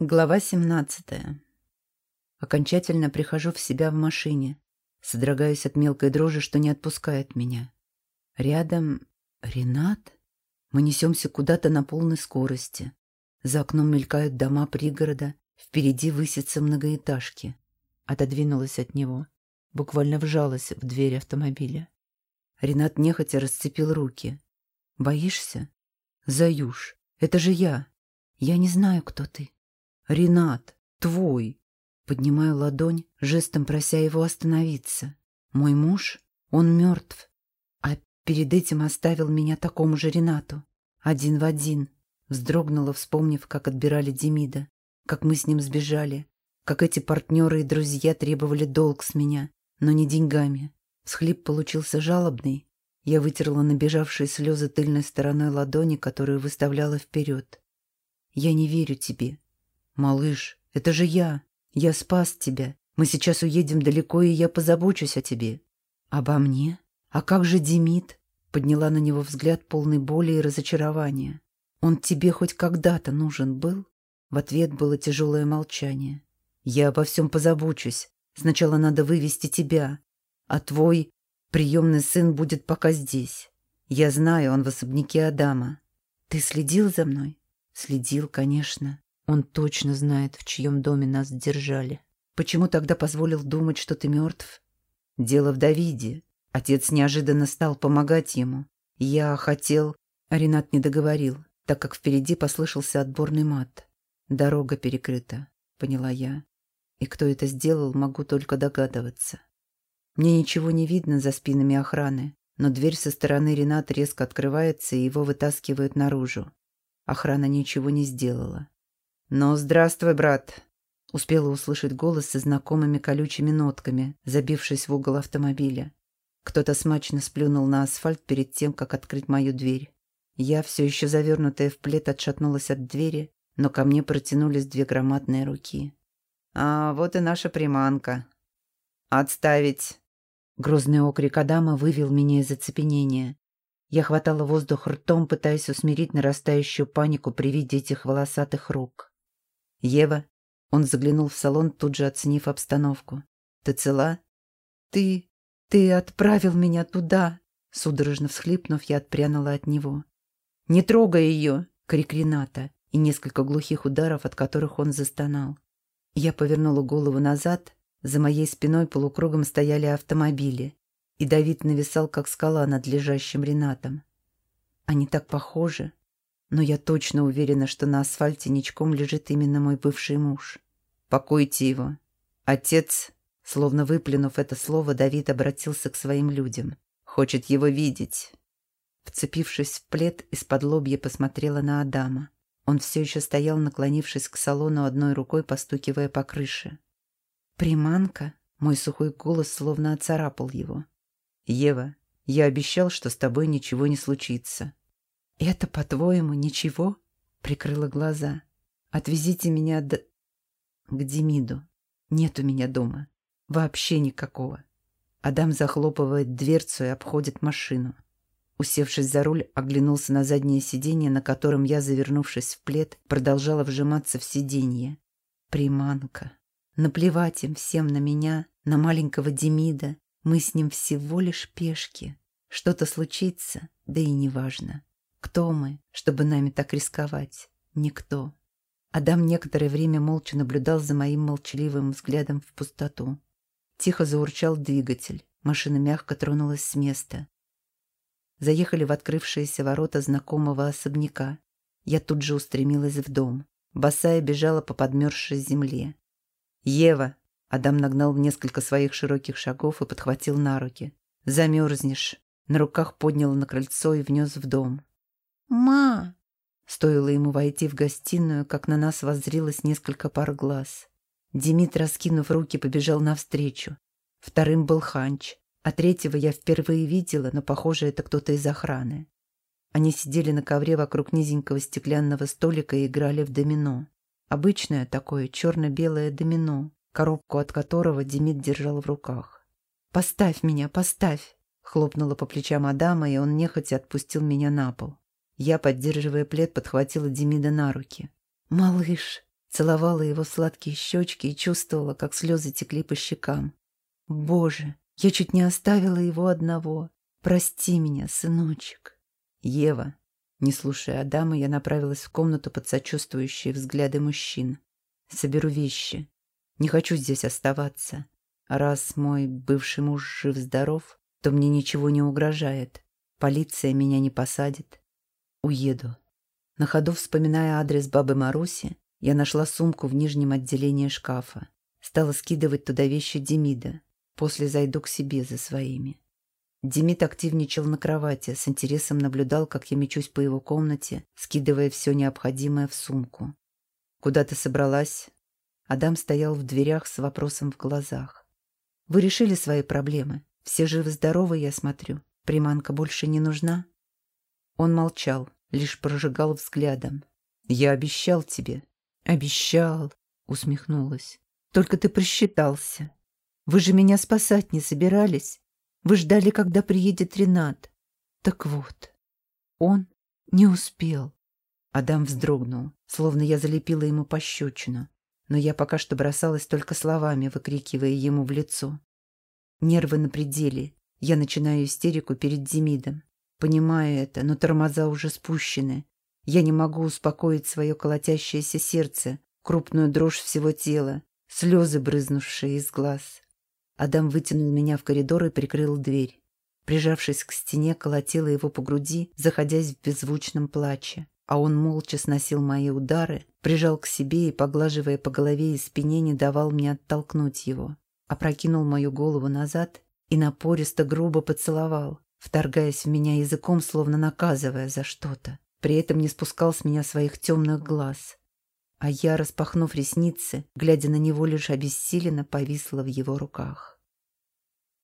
Глава 17. Окончательно прихожу в себя в машине. Содрогаюсь от мелкой дрожи, что не отпускает меня. Рядом Ренат. Мы несемся куда-то на полной скорости. За окном мелькают дома пригорода. Впереди высятся многоэтажки. Отодвинулась от него. Буквально вжалась в дверь автомобиля. Ренат нехотя расцепил руки. «Боишься?» «Заюш, это же я. Я не знаю, кто ты». «Ренат, твой!» Поднимаю ладонь, жестом прося его остановиться. «Мой муж, он мертв, а перед этим оставил меня такому же Ренату, один в один». Вздрогнула, вспомнив, как отбирали Демида, как мы с ним сбежали, как эти партнеры и друзья требовали долг с меня, но не деньгами. Схлип получился жалобный. Я вытерла набежавшие слезы тыльной стороной ладони, которую выставляла вперед. «Я не верю тебе. «Малыш, это же я. Я спас тебя. Мы сейчас уедем далеко, и я позабочусь о тебе». «Обо мне? А как же Демид?» Подняла на него взгляд полный боли и разочарования. «Он тебе хоть когда-то нужен был?» В ответ было тяжелое молчание. «Я обо всем позабочусь. Сначала надо вывести тебя. А твой приемный сын будет пока здесь. Я знаю, он в особняке Адама. Ты следил за мной?» «Следил, конечно. Он точно знает, в чьем доме нас держали. Почему тогда позволил думать, что ты мертв? Дело в Давиде. Отец неожиданно стал помогать ему. Я хотел... Ренат не договорил, так как впереди послышался отборный мат. Дорога перекрыта, поняла я. И кто это сделал, могу только догадываться. Мне ничего не видно за спинами охраны, но дверь со стороны Ренат резко открывается, и его вытаскивают наружу. Охрана ничего не сделала. «Ну, здравствуй, брат!» Успела услышать голос со знакомыми колючими нотками, забившись в угол автомобиля. Кто-то смачно сплюнул на асфальт перед тем, как открыть мою дверь. Я, все еще завернутая в плед, отшатнулась от двери, но ко мне протянулись две громадные руки. «А вот и наша приманка». «Отставить!» Грозный окрик Адама вывел меня из оцепенения. Я хватала воздух ртом, пытаясь усмирить нарастающую панику при виде этих волосатых рук. «Ева?» Он заглянул в салон, тут же оценив обстановку. «Ты цела?» «Ты... ты отправил меня туда!» Судорожно всхлипнув, я отпрянула от него. «Не трогай ее!» — крик Рената и несколько глухих ударов, от которых он застонал. Я повернула голову назад. За моей спиной полукругом стояли автомобили, и Давид нависал, как скала над лежащим Ренатом. Они так похожи. Но я точно уверена, что на асфальте ничком лежит именно мой бывший муж. Покойте его. Отец, словно выплюнув это слово, Давид обратился к своим людям. Хочет его видеть. Вцепившись в плед, из-под лобья посмотрела на Адама. Он все еще стоял, наклонившись к салону одной рукой, постукивая по крыше. «Приманка?» Мой сухой голос словно оцарапал его. «Ева, я обещал, что с тобой ничего не случится. «Это, по-твоему, ничего?» — прикрыла глаза. «Отвезите меня до... к Демиду. Нет у меня дома. Вообще никакого». Адам захлопывает дверцу и обходит машину. Усевшись за руль, оглянулся на заднее сиденье, на котором я, завернувшись в плед, продолжала вжиматься в сиденье. Приманка. Наплевать им всем на меня, на маленького Демида. Мы с ним всего лишь пешки. Что-то случится, да и неважно. Кто мы, чтобы нами так рисковать? Никто. Адам некоторое время молча наблюдал за моим молчаливым взглядом в пустоту. Тихо заурчал двигатель. Машина мягко тронулась с места. Заехали в открывшиеся ворота знакомого особняка. Я тут же устремилась в дом. Босая бежала по подмерзшей земле. «Ева!» Адам нагнал несколько своих широких шагов и подхватил на руки. «Замерзнешь!» На руках поднял на крыльцо и внес в дом. «Ма!» Стоило ему войти в гостиную, как на нас воззрилось несколько пар глаз. Демид, раскинув руки, побежал навстречу. Вторым был Ханч, а третьего я впервые видела, но, похоже, это кто-то из охраны. Они сидели на ковре вокруг низенького стеклянного столика и играли в домино. Обычное такое черно-белое домино, коробку от которого Демид держал в руках. «Поставь меня, поставь!» Хлопнула по плечам Адама, и он нехотя отпустил меня на пол. Я, поддерживая плед, подхватила Демида на руки. «Малыш!» целовала его сладкие щечки и чувствовала, как слезы текли по щекам. Боже, я чуть не оставила его одного. Прости меня, сыночек. Ева. Не слушая Адама, я направилась в комнату под сочувствующие взгляды мужчин. Соберу вещи. Не хочу здесь оставаться. Раз мой бывший муж жив-здоров, то мне ничего не угрожает. Полиция меня не посадит. Уеду. На ходу, вспоминая адрес бабы Маруси, я нашла сумку в нижнем отделении шкафа. Стала скидывать туда вещи Демида. После зайду к себе за своими. Демид активничал на кровати, с интересом наблюдал, как я мечусь по его комнате, скидывая все необходимое в сумку. «Куда ты собралась?» Адам стоял в дверях с вопросом в глазах. «Вы решили свои проблемы? Все живы-здоровы, я смотрю. Приманка больше не нужна?» Он молчал, лишь прожигал взглядом. «Я обещал тебе». «Обещал», — усмехнулась. «Только ты просчитался. Вы же меня спасать не собирались. Вы ждали, когда приедет Ренат. Так вот, он не успел. Адам вздрогнул, словно я залепила ему пощечину. Но я пока что бросалась только словами, выкрикивая ему в лицо. Нервы на пределе. Я начинаю истерику перед Демидом. Понимаю это, но тормоза уже спущены. Я не могу успокоить свое колотящееся сердце, крупную дрожь всего тела, слезы, брызнувшие из глаз. Адам вытянул меня в коридор и прикрыл дверь. Прижавшись к стене, колотила его по груди, заходясь в беззвучном плаче. А он молча сносил мои удары, прижал к себе и, поглаживая по голове и спине, не давал мне оттолкнуть его. Опрокинул мою голову назад и напористо грубо поцеловал, вторгаясь в меня языком, словно наказывая за что-то. При этом не спускал с меня своих темных глаз. А я, распахнув ресницы, глядя на него лишь обессиленно, повисла в его руках.